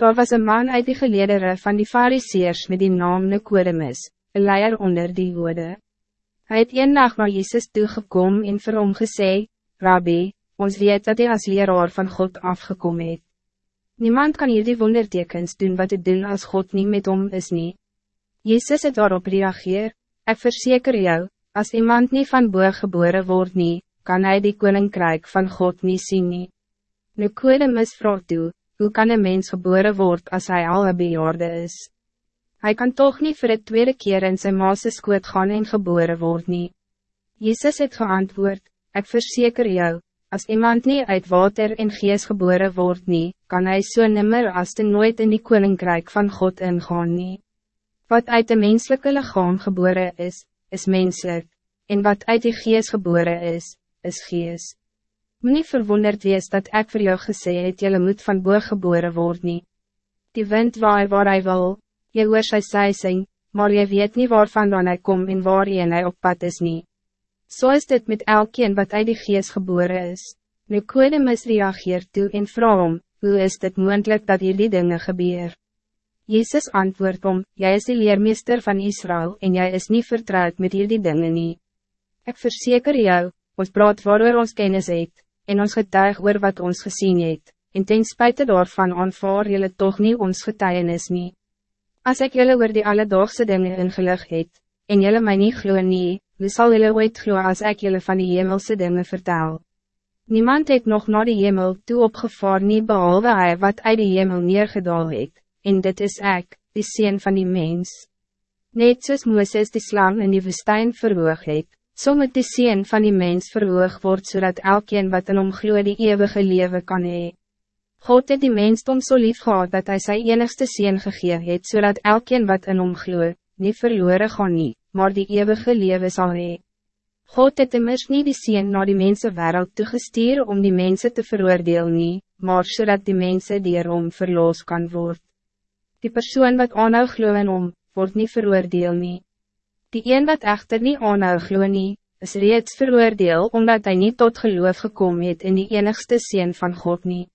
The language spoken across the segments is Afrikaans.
Daar was een man uit die geledere van die fariseers met die naam Nicodemus, een leier onder die woede. Hij het een nacht naar Jezus toegekom en vir hom gesê, Rabbi, ons weet dat hij als leraar van God afgekomen het. Niemand kan hier die wondertekens doen wat het doen als God niet met hom is nie. Jezus het daarop reageer, ik verzeker jou, als iemand niet van boer geboren wordt nie, kan hij die koninkrijk van God niet zien nie. Nicodemus vraagt toe, hoe kan een mens geboren worden als hij al een bejaarde is? Hij kan toch niet voor het tweede keer in zijn maase skoot gaan en geboren worden nie. Jezus het geantwoord, ik verzeker jou, als iemand niet uit water en geest geboren wordt nie, kan hij zo so nimmer als de nooit in die koninkrijk van God ingaan nie. Wat uit de menselijke lichaam geboren is, is menselijk, en wat uit die geest geboren is, is geest. Moet niet verwonderd wees dat ik voor jou gesê het, jylle moet van boer geboren worden. nie. Die wind waai waar hij wil, jy hoor sy sy sing, maar jy weet niet waarvan dan hij kom en waar jy en hy op pad is nie. So is dit met elkeen wat uit die geest geboren is. Nu Kodemus reageer toe en vraag om, hoe is dit moendlik dat hier die dingen gebeur? Jezus antwoordt om, jij is de leermeester van Israël en jij is niet vertrouwd met hier die dingen niet. Ik verzeker jou, ons praat waarover ons kennis het, en ons getuig oor wat ons gezien het, en ten spijt daarvan aanvaar jullie toch niet ons getuigenis nie. Als ik jullie oor die alledaagse dingen ingelig het, en jullie mij niet glo nie, wie sal jullie ooit glo als ik jullie van die hemelse dingen vertel? Niemand het nog naar die hemel toe opgevaar nie behalve hij wat uit die hemel neergedaal het, en dit is ek, die sien van die mens. Net soos Mooses die slang in die woestijn verhoog het, so moet die sien van die mens verhoog word, zodat elkeen wat in hom glo die eeuwige leven kan hee. God het die mensdom so lief gehad dat hij zijn enigste sien gegee het, zodat elkeen wat in hom glo, nie verloren gaan nie, maar die eeuwige leven zal hee. God het immers nie die sien na die mense wereld toegestuur om die mensen te veroordeel nie, maar zodat mensen die erom verloos kan worden. Die persoon wat aanhou glo in om, word nie veroordeel nie. Die een wat echter nie aanhou glo nie, is reeds veroordeel omdat hij niet tot geloof gekomen het in die enigste zin van God nie.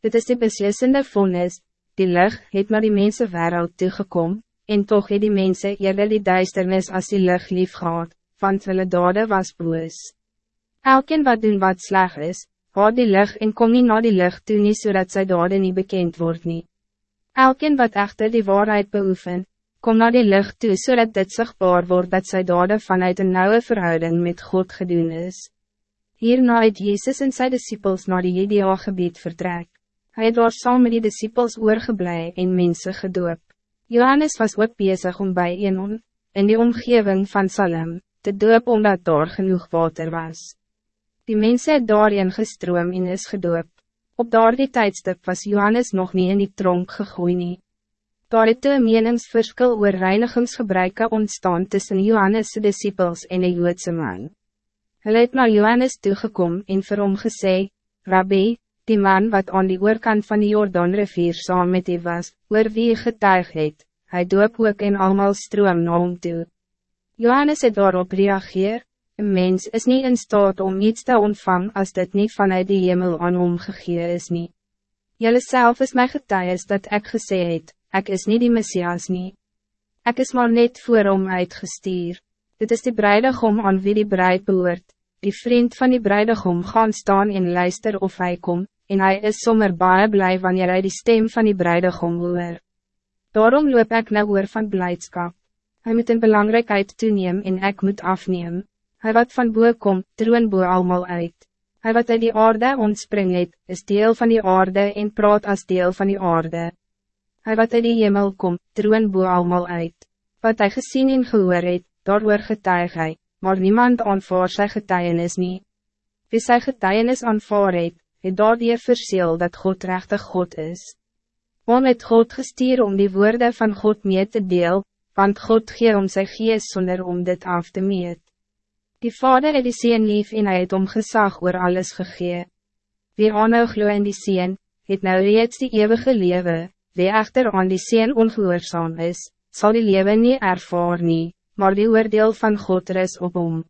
Dit is die beslissende vonnis, die lucht het maar die mensen wereld toegekom, en toch het die mensen eerder die duisternis als die lucht lief gehad, want hulle dade was boos. Elkeen wat doen wat sleg is, haat die lucht en kom nie na die lucht toe nie zodat so sy dade nie bekend word nie. Elkeen wat echter die waarheid beoefen, kom naar die lucht toe zodat so dit zichtbaar wordt dat zij dade vanuit een nauwe verhouding met God gedoen is. Hierna het Jezus en zijn disciples naar die ideaal gebied vertrek. Hij het daar saam met die disciples oorgeblij en mensen gedoop. Johannes was ook bezig om bij Enon, in die omgeving van Salem, te doop omdat daar genoeg water was. Die mensen het daarin gestroom en is gedoop. Op daardie tijdstip was Johannes nog niet in die tronk gegooi nie. Daar het een meningsverskil oor reinigingsgebruike ontstaan tussen Johannes' disciples en een Joodse man. Hulle het naar Johannes toegekom en vir hom gesê, Rabbi, die man wat aan die oorkant van die Jordaanrivier saam met die was, oor wie getuig het, hy doop ook en almal stroom na hom toe. Johannes het daarop reageer, Een mens is niet in staat om iets te ontvangen als dit niet vanuit de hemel aan hom gegee is nie. Jelle zelf is my getuies dat ik gesê het, ek is niet die Messias nie. Ek is maar net voor hom uitgestuur. Dit is die bruidegom aan wie die bruid behoort. Die vriend van die bruidegom gaan staan en luister of hij kom, en hij is sommer baie blij wanneer hij die stem van die bruidegom hoor. Daarom loop ik nou oor van blijdschap. Hij moet in belangrijkheid toeneem en ik moet afnemen. Hij wat van boe kom, troon boe almal uit. Hij wat uit die aarde ontspring het, is deel van die aarde en praat als deel van die aarde. Hij wat uit die hemel kom, troon boe almal uit. Wat hij gezien en gehoor het, daar getuig hy, maar niemand aanvaar sy getuienis nie. Wie sy getuienis aanvaar het, het daar die verseel dat God rechtig God is. Om het God gestuur om die woorden van God mee te deel, want God gee om sy gees zonder om dit af te meet. Die vader het die sien lief en hy het om gesag oor alles gegee. Wie aanhou glo in die sien, het nou reeds die eeuwige lewe, wie echter aan die sien ongehoorzaam is, zal die lewe niet ervaar nie, maar die oordeel van God is op hom.